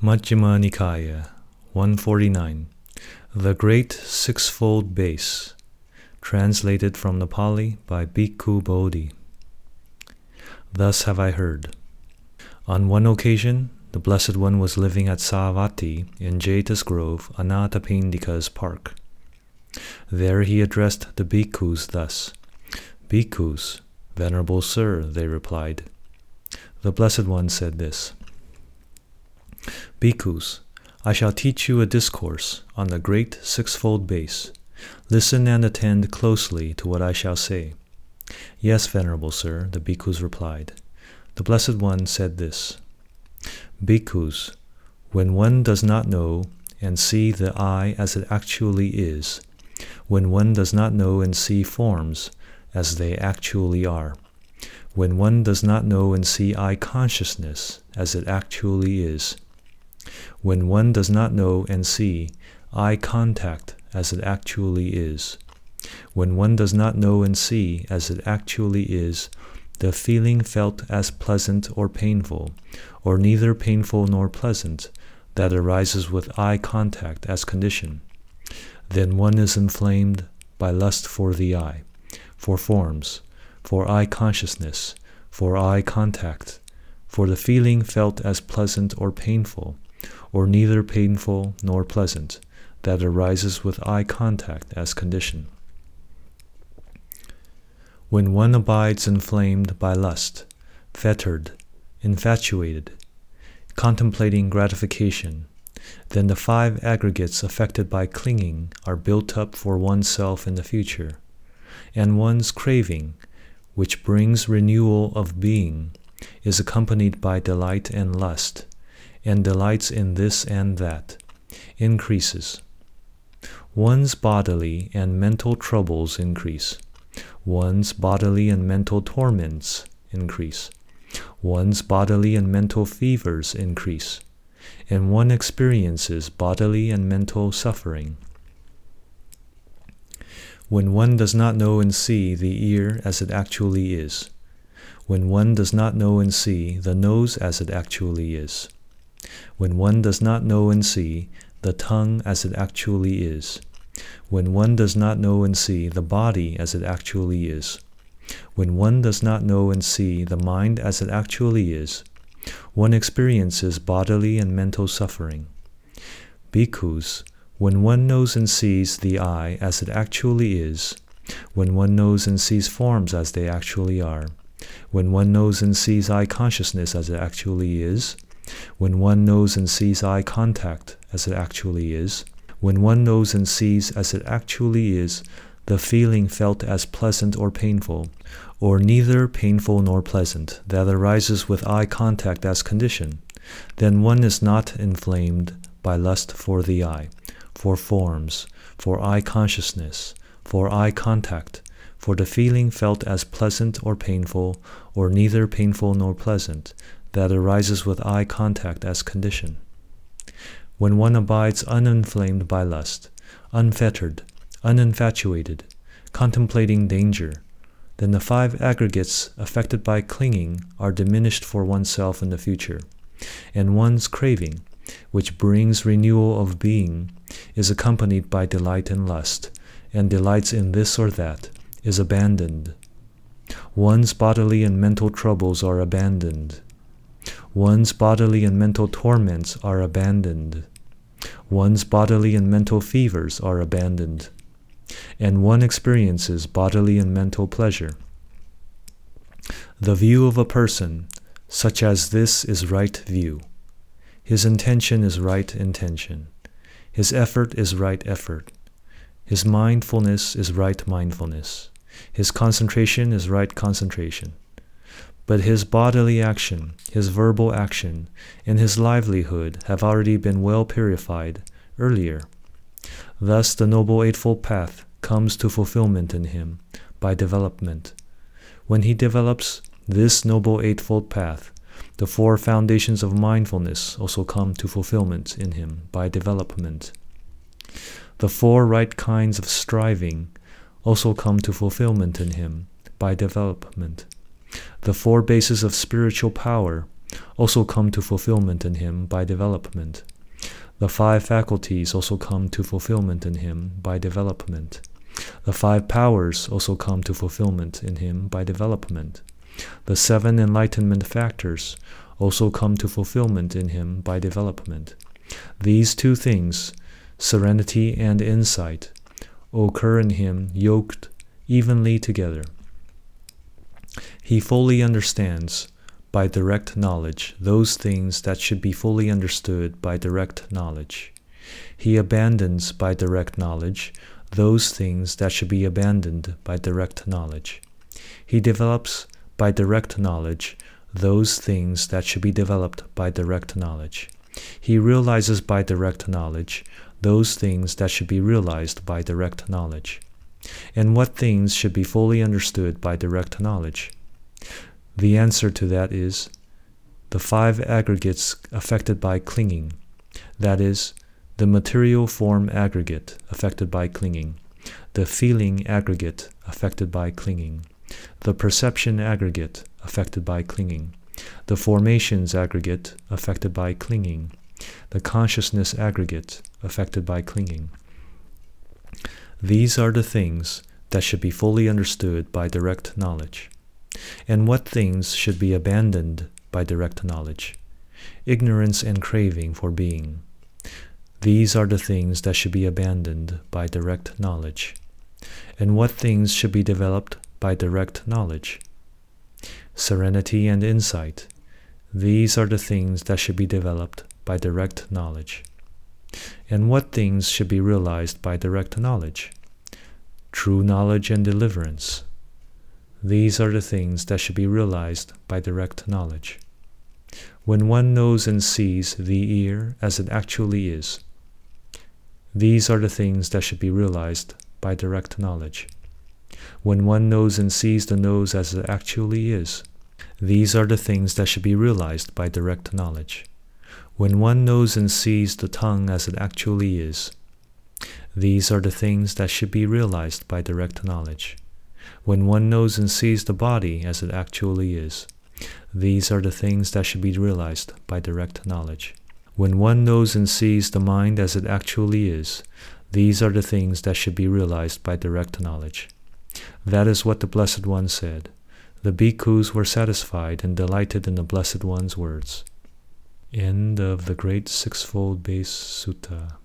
Majjhima Nikaya 149 The Great Sixfold Base Translated from the Pali by Bhikkhu Bodhi Thus have I heard. On one occasion, the Blessed One was living at Savatthi in Jeta's Grove, Anathapindika's park. There he addressed the bhikkhus thus Bhikkhus, Venerable Sir, they replied. The Blessed One said this Bhikkhus, I shall teach you a discourse on the great sixfold base. Listen and attend closely to what I shall say. Yes, Venerable Sir, the bhikkhus replied. The Blessed One said this Bhikkhus, when one does not know and see the eye as it actually is, when one does not know and see forms as they actually are, when one does not know and see eye consciousness as it actually is, when one does not know and see eye contact as it actually is, when one does not know and see as it actually is the feeling felt as pleasant or painful, or neither painful nor pleasant, that arises with eye contact as condition, then one is inflamed by lust for the eye, for forms, for eye consciousness, for eye contact, for the feeling felt as pleasant or painful, or neither painful nor pleasant, that arises with eye contact as condition. When one abides inflamed by lust, fettered, infatuated, contemplating gratification, then the five aggregates affected by clinging are built up for oneself in the future, and one's craving, which brings renewal of being, is accompanied by delight and lust, and delights in this and that, increases. One's bodily and mental troubles increase. One's bodily and mental torments increase, one's bodily and mental fevers increase, and one experiences bodily and mental suffering. When one does not know and see the ear as it actually is, when one does not know and see the nose as it actually is, when one does not know and see the tongue as it actually is, when one does not know and see the body as it actually is, when one does not know and see the mind as it actually is, one experiences bodily and mental suffering. Bhikkhus, when one knows and sees the eye as it actually is, when one knows and sees forms as they actually are, when one knows and sees eye consciousness as it actually is, when one knows and sees eye contact as it actually is, when one knows and sees as it actually is the feeling felt as pleasant or painful, or neither painful nor pleasant, that arises with eye contact as condition, then one is not inflamed by lust for the eye, for forms, for eye consciousness, for eye contact, for the feeling felt as pleasant or painful, or neither painful nor pleasant, that arises with eye contact as condition when one abides uninflamed by lust, unfettered, uninfatuated, contemplating danger, then the five aggregates affected by clinging are diminished for oneself in the future, and one's craving, which brings renewal of being, is accompanied by delight and lust, and delights in this or that, is abandoned. One's bodily and mental troubles are abandoned one's bodily and mental torments are abandoned. One's bodily and mental fevers are abandoned. And one experiences bodily and mental pleasure. The view of a person, such as this, is right view. His intention is right intention. His effort is right effort. His mindfulness is right mindfulness. His concentration is right concentration but his bodily action, his verbal action, and his livelihood have already been well purified earlier. Thus, the Noble Eightfold Path comes to fulfillment in him by development. When he develops this Noble Eightfold Path, the four foundations of mindfulness also come to fulfillment in him by development. The four right kinds of striving also come to fulfillment in him by development. The four bases of spiritual power also come to fulfillment in him by development. The five faculties also come to fulfillment in him by development. The five powers also come to fulfillment in him by development. The seven enlightenment factors also come to fulfillment in him by development. These two things, serenity and insight, occur in him yoked evenly together. He fully understands by direct knowledge those things that should be fully understood by direct knowledge. He abandons by direct knowledge those things that should be abandoned by direct knowledge. He develops by direct knowledge those things that should be developed by direct knowledge. He realizes by direct knowledge those things that should be realized by direct knowledge. And what things should be fully understood by direct knowledge? The answer to that is the five aggregates affected by clinging, that is, the material form aggregate affected by clinging, the feeling aggregate affected by clinging, the perception aggregate affected by clinging, the formations aggregate affected by clinging, the consciousness aggregate affected by clinging. These are the things that should be fully understood by direct knowledge. And what things should be abandoned by direct knowledge? Ignorance and craving for being. These are the things that should be abandoned by direct knowledge. And what things should be developed by direct knowledge? Serenity and insight. These are the things that should be developed by direct knowledge. And what things should be realized by direct knowledge? True knowledge and deliverance. These are the things that should be realized by direct knowledge. When one knows and sees the ear as it actually is, these are the things that should be realized by direct knowledge. When one knows and sees the nose as it actually is, these are the things that should be realized by direct knowledge. When one knows and sees the tongue as it actually is, these are the things that should be realized by direct knowledge when one knows and sees the body as it actually is. These are the things that should be realized by direct knowledge. When one knows and sees the mind as it actually is, these are the things that should be realized by direct knowledge. That is what the Blessed One said. The bhikkhus were satisfied and delighted in the Blessed One's words. End of the Great Sixfold Base Sutta.